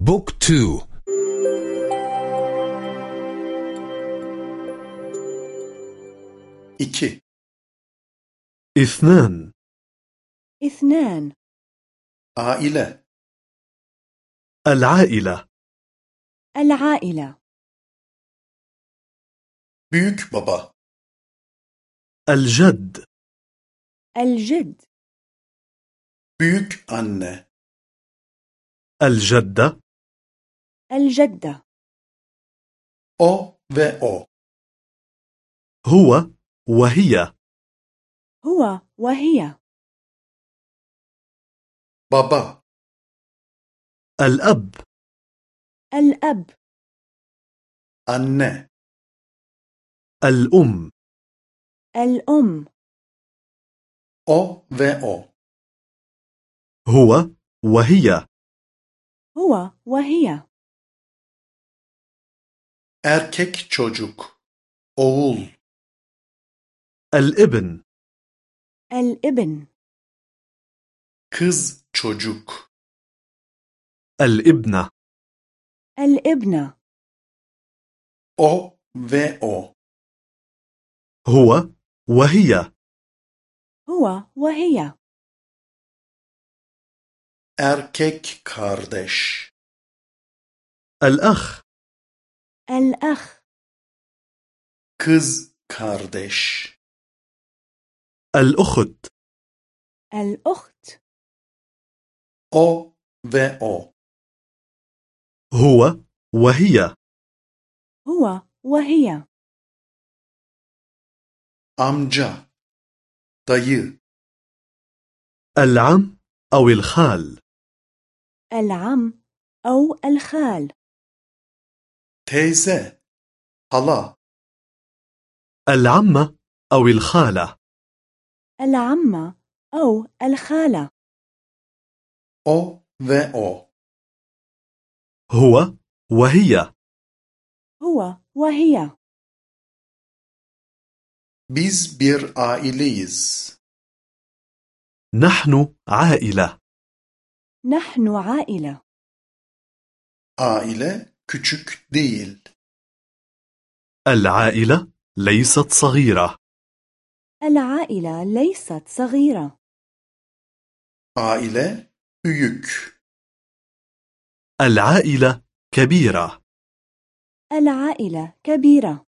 بوك تو. iki. إثنان. إثنان. aile. العائلة. العائلة. büyük baba الجد. الجد. büyük anne الجدة. الجدة. o ve o هو وهي. هو وهي. baba الأب. الأب. anne الأم. الأم. o ve o هو وهي. هو وهي. Erkek çocuk oğul الابن الابن kız çocuk الابنة الابنة o ve o هو وهي هو وهي erkek kardeş الأخ الأخ. Kız kardeş. الأخت. الأخت. O ve o. هو وهي. هو وهي. Amca. Dayı. العم أو الخال. العم أو الخال. Teyze hala العمة أو الخالة. العمة أو الخالة. o ve o هو وهي. هو وهي. Biz bir aileyiz. نحن عائلة. نحن عائلة. Aile küçük değil. العائلة ليست صغيرة. العائلة ليست صغيرة. Aile büyük. العائلة كبيرة. العائلة كبيرة.